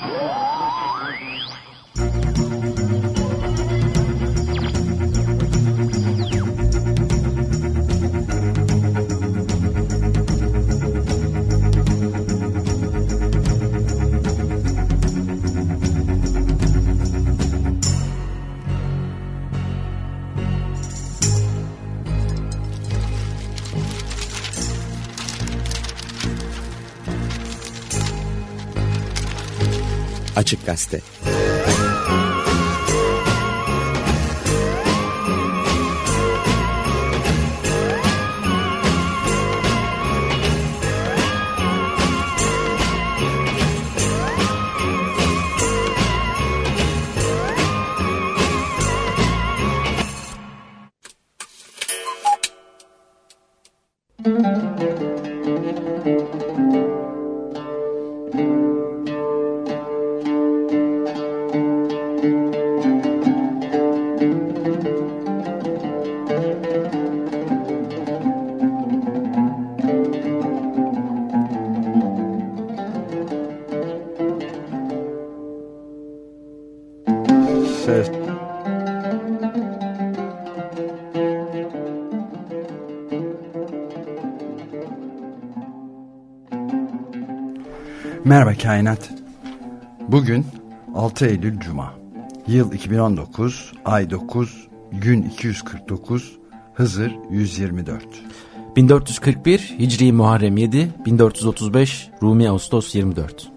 Gol! Açık Gazete Merhaba Kainat. Bugün 6 Eylül Cuma. Yıl 2019, ay 9, gün 249, Hızır 124. 1441 Hicri Muharrem 7, 1435 Rumi Ağustos 24.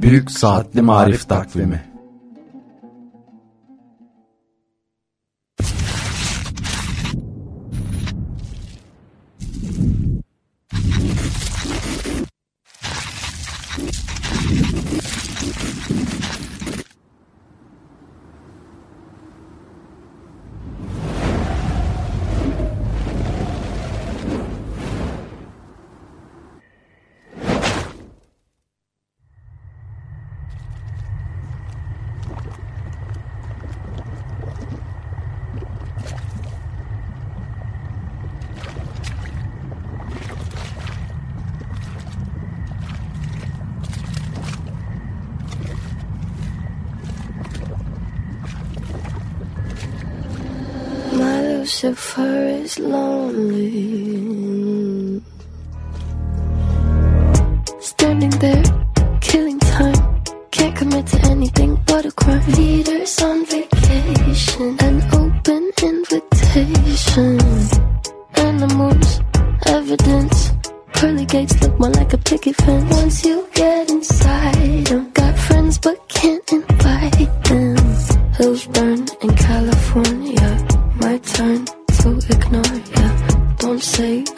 Büyük Saatli Marif Takvimi so far as lonely.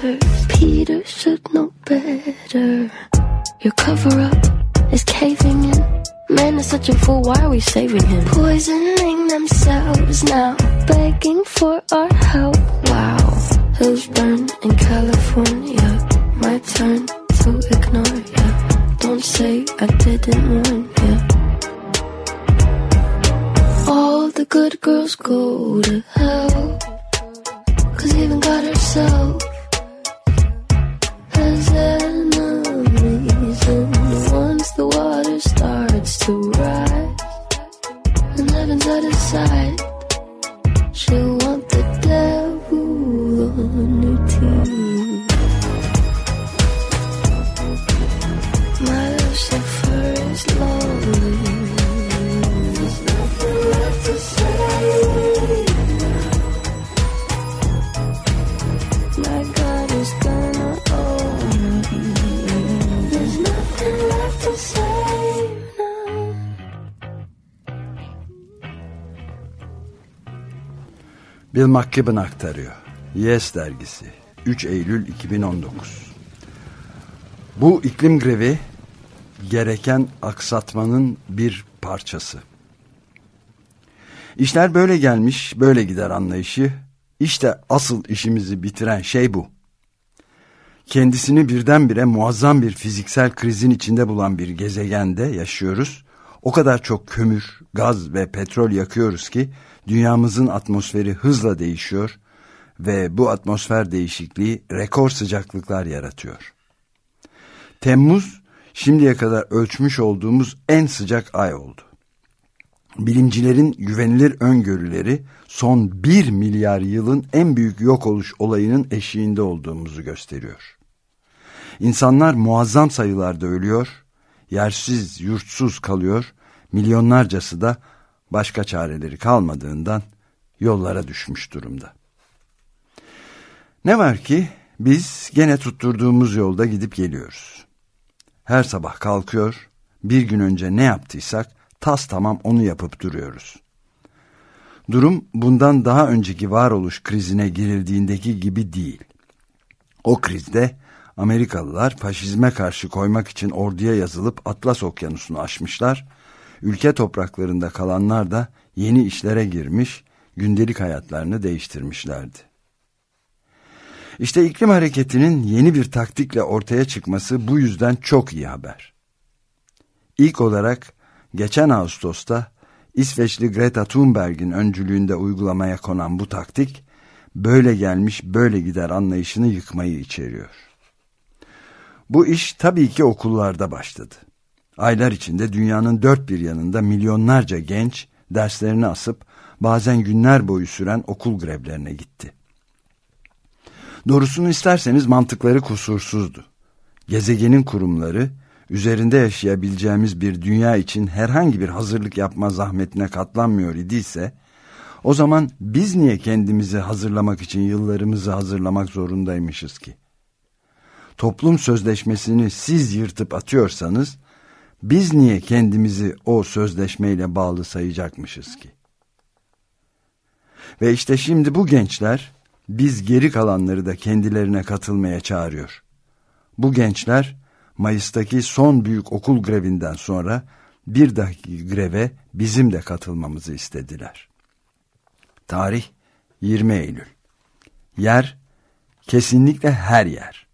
feathers. Peter should know better. Your cover up is caving in. Man is such a fool, why are we saving him? Poisoning themselves now, begging for our help. Wow, hills burn in California my turn to ignore ya. Don't say I didn't warn ya. All the good girls go to hell. Cause even God herself set aside Bill McKibben aktarıyor. Yes dergisi 3 Eylül 2019 Bu iklim grevi gereken aksatmanın bir parçası. İşler böyle gelmiş, böyle gider anlayışı. İşte asıl işimizi bitiren şey bu. Kendisini birdenbire muazzam bir fiziksel krizin içinde bulan bir gezegende yaşıyoruz. O kadar çok kömür, gaz ve petrol yakıyoruz ki dünyamızın atmosferi hızla değişiyor ve bu atmosfer değişikliği rekor sıcaklıklar yaratıyor. Temmuz şimdiye kadar ölçmüş olduğumuz en sıcak ay oldu. Bilimcilerin güvenilir öngörüleri son 1 milyar yılın en büyük yok oluş olayının eşiğinde olduğumuzu gösteriyor. İnsanlar muazzam sayılarda ölüyor, yersiz, yurtsuz kalıyor, milyonlarcası da başka çareleri kalmadığından yollara düşmüş durumda. Ne var ki biz gene tutturduğumuz yolda gidip geliyoruz. Her sabah kalkıyor, bir gün önce ne yaptıysak tas tamam onu yapıp duruyoruz. Durum bundan daha önceki varoluş krizine girildiğindeki gibi değil. O krizde Amerikalılar faşizme karşı koymak için orduya yazılıp Atlas Okyanusu'nu aşmışlar. Ülke topraklarında kalanlar da yeni işlere girmiş, gündelik hayatlarını değiştirmişlerdi. İşte iklim hareketinin yeni bir taktikle ortaya çıkması bu yüzden çok iyi haber. İlk olarak geçen Ağustos'ta İsveçli Greta Thunberg'in öncülüğünde uygulamaya konan bu taktik, böyle gelmiş böyle gider anlayışını yıkmayı içeriyor. Bu iş tabii ki okullarda başladı. Aylar içinde dünyanın dört bir yanında milyonlarca genç derslerini asıp bazen günler boyu süren okul grevlerine gitti. Doğrusunu isterseniz mantıkları kusursuzdu. Gezegenin kurumları üzerinde yaşayabileceğimiz bir dünya için herhangi bir hazırlık yapma zahmetine katlanmıyor idiyse o zaman biz niye kendimizi hazırlamak için yıllarımızı hazırlamak zorundaymışız ki? Toplum sözleşmesini siz yırtıp atıyorsanız biz niye kendimizi o sözleşmeyle bağlı sayacakmışız ki? Ve işte şimdi bu gençler biz geri kalanları da kendilerine katılmaya çağırıyor. Bu gençler Mayıs'taki son büyük okul grevinden sonra bir dahaki greve bizim de katılmamızı istediler. Tarih 20 Eylül. Yer kesinlikle her yer.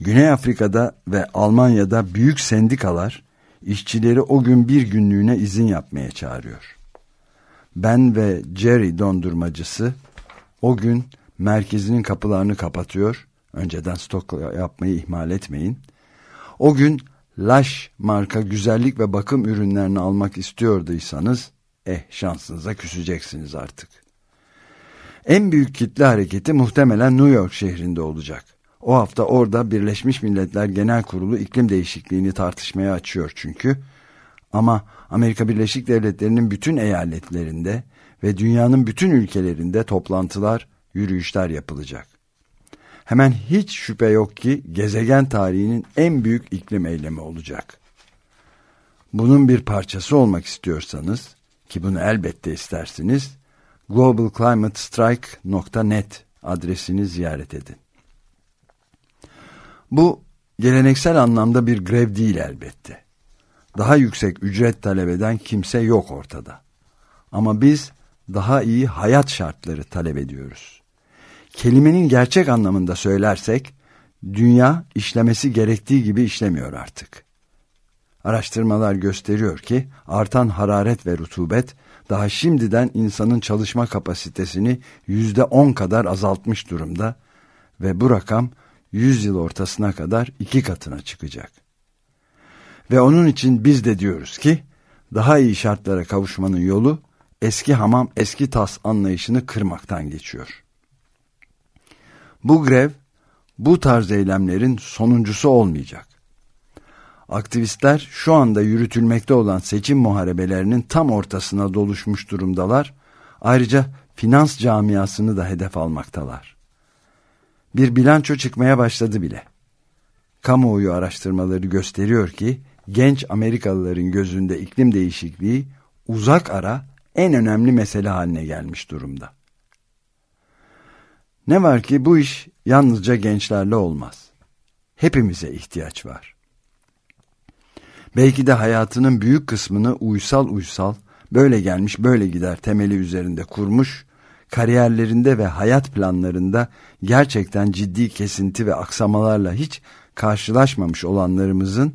Güney Afrika'da ve Almanya'da büyük sendikalar işçileri o gün bir günlüğüne izin yapmaya çağırıyor. Ben ve Jerry dondurmacısı o gün merkezinin kapılarını kapatıyor. Önceden stok yapmayı ihmal etmeyin. O gün Lush marka güzellik ve bakım ürünlerini almak istiyorduysanız eh şansınıza küseceksiniz artık. En büyük kitle hareketi muhtemelen New York şehrinde olacak. O hafta orada Birleşmiş Milletler Genel Kurulu iklim değişikliğini tartışmaya açıyor çünkü. Ama Amerika Birleşik Devletleri'nin bütün eyaletlerinde ve dünyanın bütün ülkelerinde toplantılar, yürüyüşler yapılacak. Hemen hiç şüphe yok ki gezegen tarihinin en büyük iklim eylemi olacak. Bunun bir parçası olmak istiyorsanız ki bunu elbette istersiniz globalclimatestrike.net adresini ziyaret edin. Bu geleneksel anlamda bir grev değil elbette. Daha yüksek ücret talep eden kimse yok ortada. Ama biz daha iyi hayat şartları talep ediyoruz. Kelimenin gerçek anlamında söylersek, dünya işlemesi gerektiği gibi işlemiyor artık. Araştırmalar gösteriyor ki artan hararet ve rutubet daha şimdiden insanın çalışma kapasitesini yüzde on kadar azaltmış durumda ve bu rakam yüzyıl ortasına kadar iki katına çıkacak. Ve onun için biz de diyoruz ki daha iyi şartlara kavuşmanın yolu eski hamam eski tas anlayışını kırmaktan geçiyor. Bu grev bu tarz eylemlerin sonuncusu olmayacak. Aktivistler şu anda yürütülmekte olan seçim muharebelerinin tam ortasına doluşmuş durumdalar. Ayrıca finans camiasını da hedef almaktalar. Bir bilanço çıkmaya başladı bile. Kamuoyu araştırmaları gösteriyor ki genç Amerikalıların gözünde iklim değişikliği uzak ara en önemli mesele haline gelmiş durumda. Ne var ki bu iş yalnızca gençlerle olmaz. Hepimize ihtiyaç var. Belki de hayatının büyük kısmını uysal uysal, böyle gelmiş böyle gider temeli üzerinde kurmuş, kariyerlerinde ve hayat planlarında gerçekten ciddi kesinti ve aksamalarla hiç karşılaşmamış olanlarımızın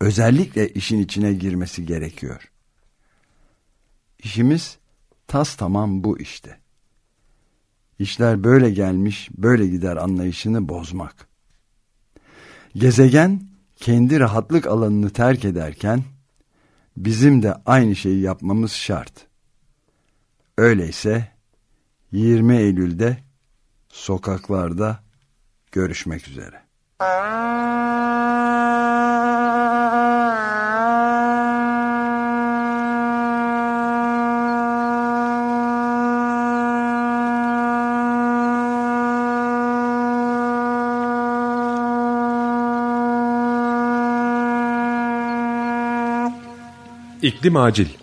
özellikle işin içine girmesi gerekiyor. İşimiz tas tamam bu işte. İşler böyle gelmiş, böyle gider anlayışını bozmak. Gezegen kendi rahatlık alanını terk ederken bizim de aynı şeyi yapmamız şart. Öyleyse 20 Eylül'de sokaklarda görüşmek üzere. İklim acil.